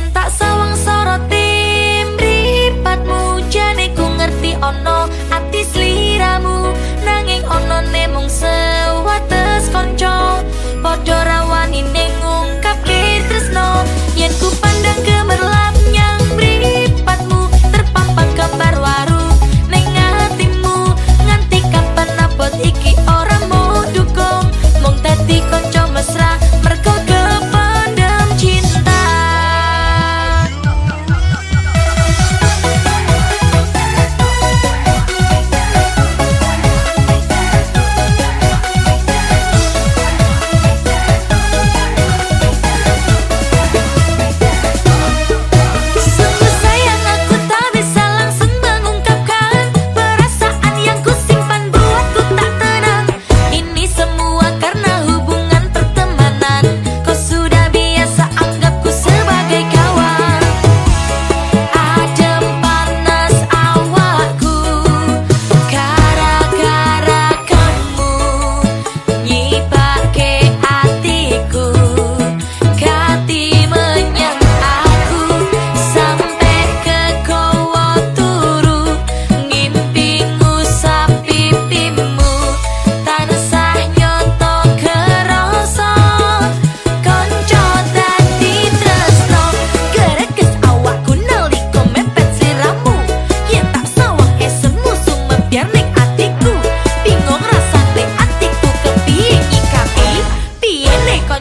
pengen tak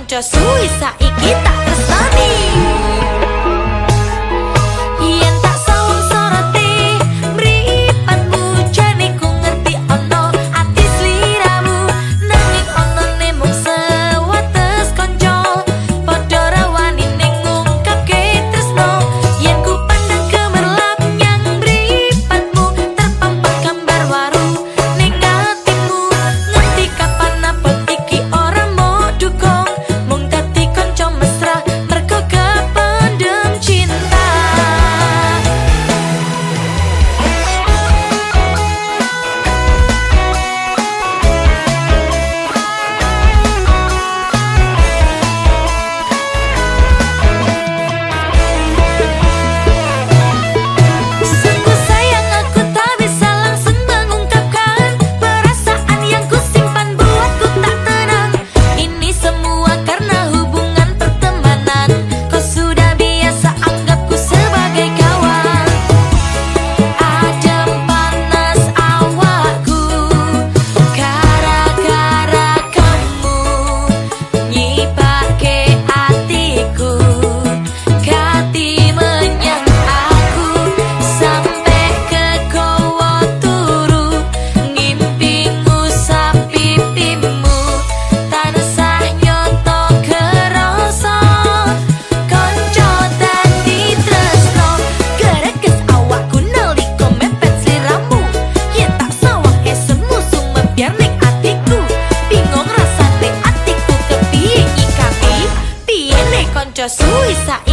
Suíça e guitarra suicide